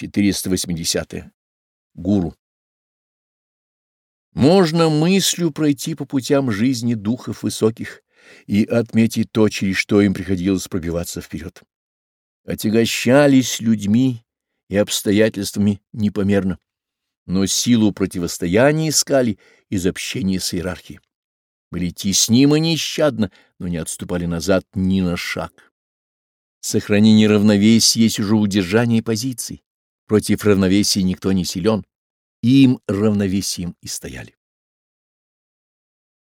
480. -е. Гуру. Можно мыслью пройти по путям жизни духов высоких и отметить то, через что им приходилось пробиваться вперед. Отягощались людьми и обстоятельствами непомерно, но силу противостояния искали из общения с иерархией. Были теснимы нещадно, но не отступали назад ни на шаг. Сохранение равновесия есть уже удержание позиций Против равновесия никто не силен, им равновесием и стояли.